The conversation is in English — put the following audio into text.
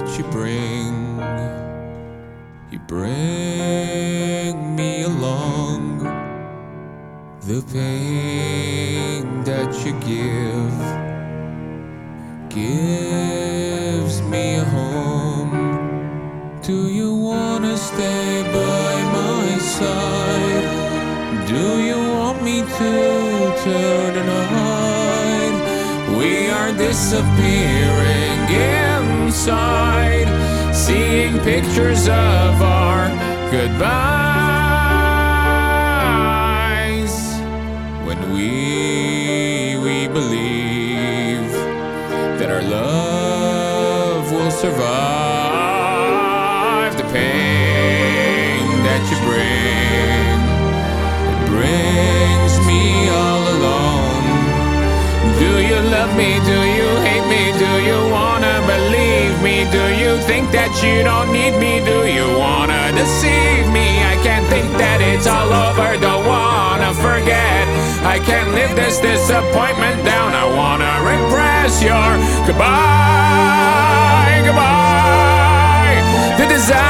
that you bring. You bring me along. The pain that you give gives me a home. Do you wanna stay by my side? Do you want me to turn and hide? We are disappearing inside, seeing pictures of our goodbyes. When we we believe that our love will survive the pain that you bring. It brings me all alone. Do you love me? Do think that you don't need me? Do you wanna deceive me? I can't think that it's all over. Don't wanna forget. I can't live this disappointment down. I wanna repress your goodbye, goodbye. The design,